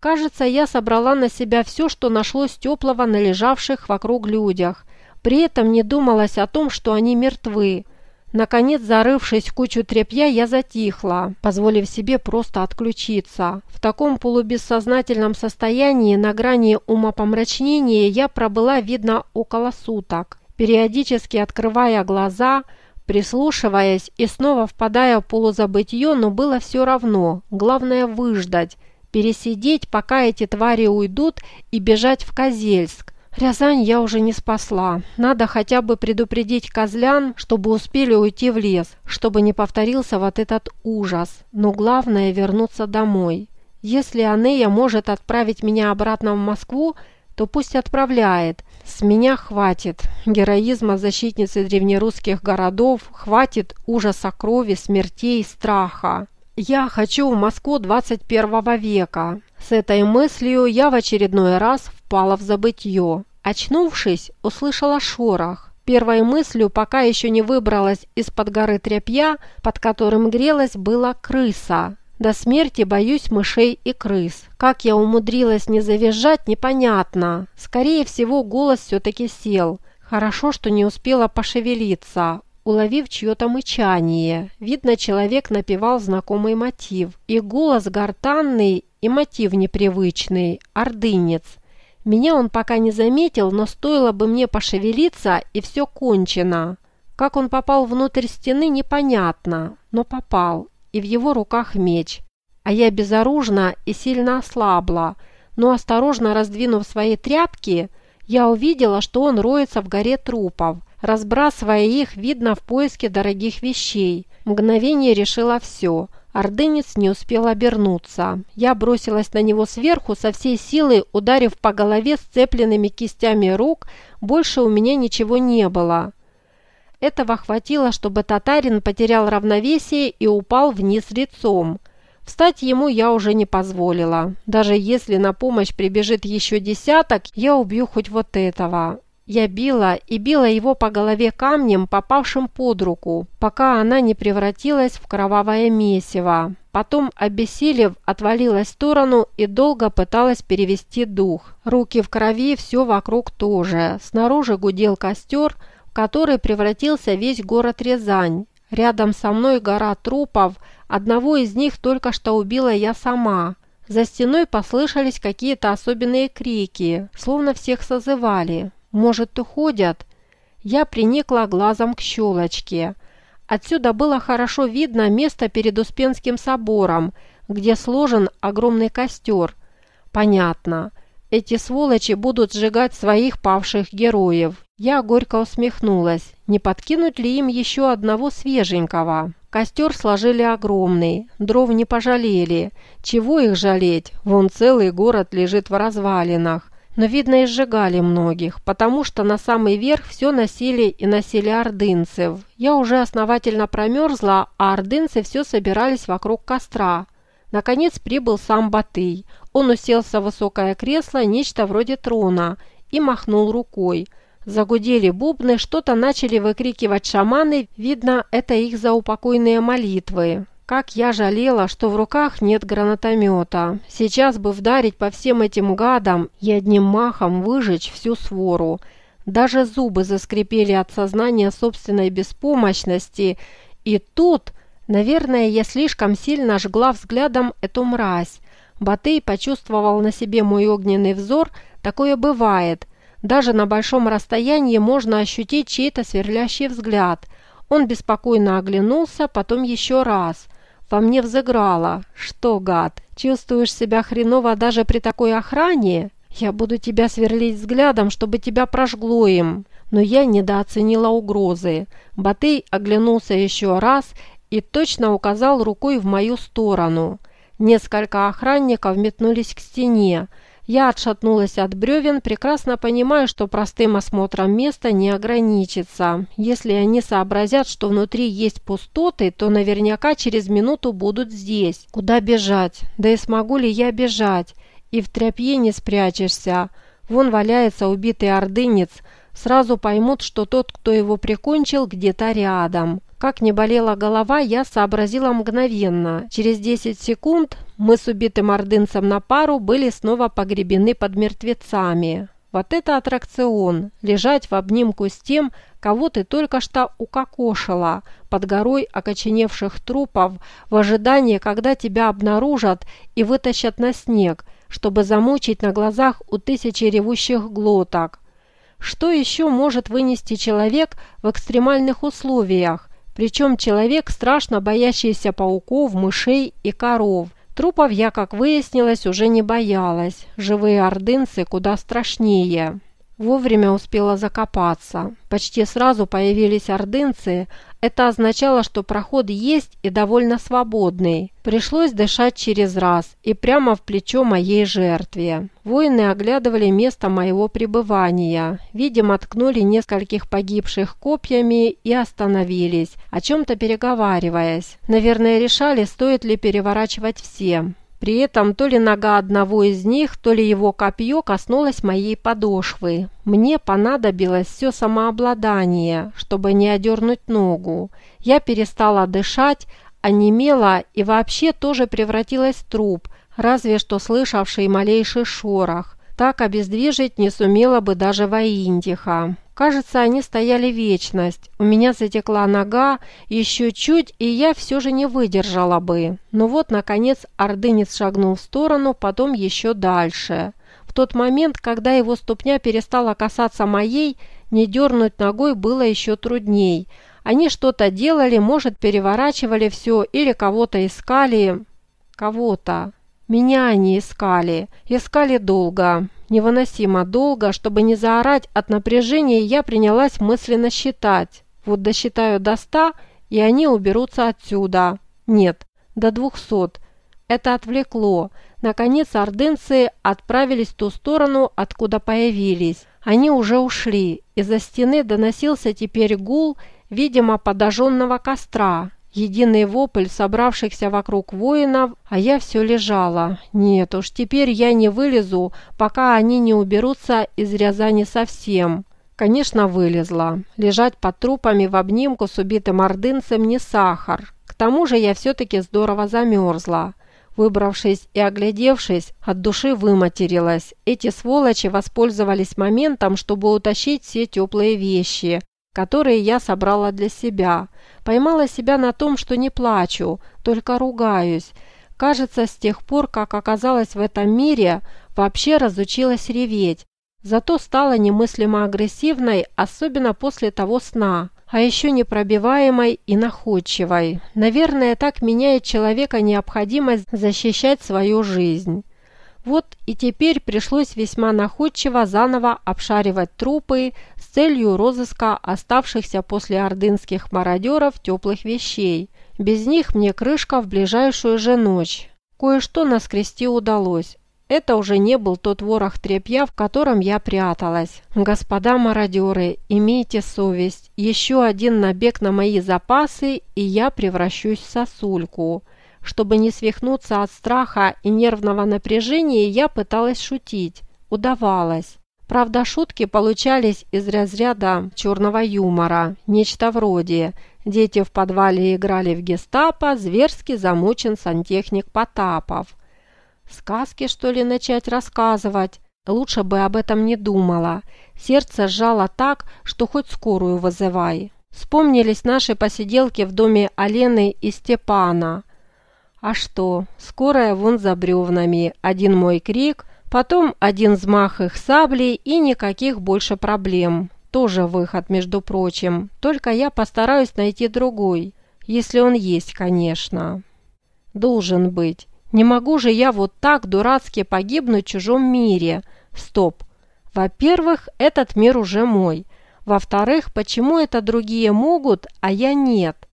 Кажется, я собрала на себя все, что нашлось теплого на лежавших вокруг людях. При этом не думалось о том, что они мертвы. Наконец, зарывшись в кучу тряпья, я затихла, позволив себе просто отключиться. В таком полубессознательном состоянии на грани умопомрачнения я пробыла, видно, около суток. Периодически открывая глаза, прислушиваясь и снова впадая в полузабытье, но было все равно. Главное выждать, пересидеть, пока эти твари уйдут, и бежать в Козельск. Рязань я уже не спасла. Надо хотя бы предупредить козлян, чтобы успели уйти в лес, чтобы не повторился вот этот ужас. Но главное вернуться домой. Если Анея может отправить меня обратно в Москву, то пусть отправляет. С меня хватит героизма защитницы древнерусских городов, хватит ужаса крови, смертей, страха. Я хочу в Москву 21 века. С этой мыслью я в очередной раз впала в забытье. Очнувшись, услышала шорох. Первой мыслью, пока еще не выбралась из-под горы тряпья, под которым грелась, была крыса. До смерти боюсь мышей и крыс. Как я умудрилась не завизжать, непонятно. Скорее всего, голос все-таки сел. Хорошо, что не успела пошевелиться уловив чье-то мычание. Видно, человек напевал знакомый мотив. И голос гортанный, и мотив непривычный, ордынец. Меня он пока не заметил, но стоило бы мне пошевелиться, и все кончено. Как он попал внутрь стены, непонятно, но попал, и в его руках меч. А я безоружна и сильно ослабла, но осторожно раздвинув свои тряпки, я увидела, что он роется в горе трупов, разбрасывая их, видно, в поиске дорогих вещей. Мгновение решила все. Ордынец не успел обернуться. Я бросилась на него сверху, со всей силы ударив по голове сцепленными кистями рук. Больше у меня ничего не было. Этого хватило, чтобы татарин потерял равновесие и упал вниз лицом. Встать ему я уже не позволила. Даже если на помощь прибежит еще десяток, я убью хоть вот этого. Я била и била его по голове камнем, попавшим под руку, пока она не превратилась в кровавое месиво. Потом, обессилев, отвалилась в сторону и долго пыталась перевести дух. Руки в крови, все вокруг тоже. Снаружи гудел костер, в который превратился весь город Рязань. Рядом со мной гора трупов, одного из них только что убила я сама. За стеной послышались какие-то особенные крики, словно всех созывали. Может, уходят? Я приникла глазом к щелочке. Отсюда было хорошо видно место перед Успенским собором, где сложен огромный костер. Понятно. Эти сволочи будут сжигать своих павших героев. Я горько усмехнулась. Не подкинуть ли им еще одного свеженького? Костер сложили огромный, дров не пожалели. Чего их жалеть? Вон целый город лежит в развалинах. Но, видно, и сжигали многих, потому что на самый верх все носили и носили ордынцев. Я уже основательно промерзла, а ордынцы все собирались вокруг костра. Наконец прибыл сам Батый. Он уселся в высокое кресло, нечто вроде трона, и махнул рукой. Загудели бубны, что-то начали выкрикивать шаманы, видно, это их заупокойные молитвы. Как я жалела, что в руках нет гранатомета. Сейчас бы вдарить по всем этим гадам и одним махом выжечь всю свору. Даже зубы заскрипели от сознания собственной беспомощности. И тут, наверное, я слишком сильно жгла взглядом эту мразь. Батый почувствовал на себе мой огненный взор. Такое бывает. Даже на большом расстоянии можно ощутить чей-то сверлящий взгляд. Он беспокойно оглянулся, потом еще раз – во мне взыграло. Что, гад, чувствуешь себя хреново даже при такой охране? Я буду тебя сверлить взглядом, чтобы тебя прожгло им. Но я недооценила угрозы. Батый оглянулся еще раз и точно указал рукой в мою сторону. Несколько охранников метнулись к стене. Я отшатнулась от бревен, прекрасно понимая, что простым осмотром места не ограничится. Если они сообразят, что внутри есть пустоты, то наверняка через минуту будут здесь. Куда бежать? Да и смогу ли я бежать? И в тряпье не спрячешься. Вон валяется убитый ордынец. Сразу поймут, что тот, кто его прикончил, где-то рядом. Как не болела голова, я сообразила мгновенно. Через 10 секунд мы с убитым ордынцем на пару были снова погребены под мертвецами. Вот это аттракцион! Лежать в обнимку с тем, кого ты только что укокошила, под горой окоченевших трупов, в ожидании, когда тебя обнаружат и вытащат на снег, чтобы замучить на глазах у тысячи ревущих глоток. Что еще может вынести человек в экстремальных условиях, причем человек, страшно боящийся пауков, мышей и коров. Трупов я, как выяснилось, уже не боялась. Живые ордынцы куда страшнее. Вовремя успела закопаться. Почти сразу появились ордынцы. Это означало, что проход есть и довольно свободный. Пришлось дышать через раз и прямо в плечо моей жертве. Воины оглядывали место моего пребывания. Видимо, ткнули нескольких погибших копьями и остановились, о чем-то переговариваясь. Наверное, решали, стоит ли переворачивать всем. При этом то ли нога одного из них, то ли его копье коснулось моей подошвы. Мне понадобилось все самообладание, чтобы не одернуть ногу. Я перестала дышать, онемела и вообще тоже превратилась в труп, разве что слышавший малейший шорох. Так обездвижить не сумела бы даже Ваиндиха. Кажется, они стояли вечность. У меня затекла нога, еще чуть, и я все же не выдержала бы. Но вот, наконец, ордынец шагнул в сторону, потом еще дальше. В тот момент, когда его ступня перестала касаться моей, не дернуть ногой было еще трудней. Они что-то делали, может, переворачивали все или кого-то искали. Кого-то. Меня они искали. Искали долго. Невыносимо долго, чтобы не заорать от напряжения, я принялась мысленно считать. Вот досчитаю до ста, и они уберутся отсюда. Нет, до двухсот. Это отвлекло. Наконец ордынцы отправились в ту сторону, откуда появились. Они уже ушли. Из-за стены доносился теперь гул, видимо, подожженного костра. Единый вопль собравшихся вокруг воинов, а я все лежала. Нет уж, теперь я не вылезу, пока они не уберутся из Рязани совсем. Конечно, вылезла. Лежать под трупами в обнимку с убитым ордынцем не сахар. К тому же я все-таки здорово замерзла. Выбравшись и оглядевшись, от души выматерилась. Эти сволочи воспользовались моментом, чтобы утащить все теплые вещи, которые я собрала для себя. Поймала себя на том, что не плачу, только ругаюсь. Кажется, с тех пор, как оказалась в этом мире, вообще разучилась реветь. Зато стала немыслимо агрессивной, особенно после того сна. А еще непробиваемой и находчивой. Наверное, так меняет человека необходимость защищать свою жизнь. Вот и теперь пришлось весьма находчиво заново обшаривать трупы целью розыска оставшихся после ордынских мародеров теплых вещей. Без них мне крышка в ближайшую же ночь. Кое-что наскрести удалось. Это уже не был тот ворох тряпья, в котором я пряталась. Господа мародеры, имейте совесть. Еще один набег на мои запасы, и я превращусь в сосульку. Чтобы не свихнуться от страха и нервного напряжения, я пыталась шутить. Удавалось. Правда, шутки получались из разряда черного юмора. Нечто вроде «Дети в подвале играли в гестапо, зверски замучен сантехник Потапов». Сказки, что ли, начать рассказывать? Лучше бы об этом не думала. Сердце сжало так, что хоть скорую вызывай. Вспомнились наши посиделки в доме Алены и Степана. А что, скорая вон за бревнами, один мой крик, потом один взмах их саблей и никаких больше проблем. Тоже выход, между прочим, только я постараюсь найти другой, если он есть, конечно. Должен быть. Не могу же я вот так дурацки погибнуть в чужом мире. Стоп. Во-первых, этот мир уже мой. Во-вторых, почему это другие могут, а я нет?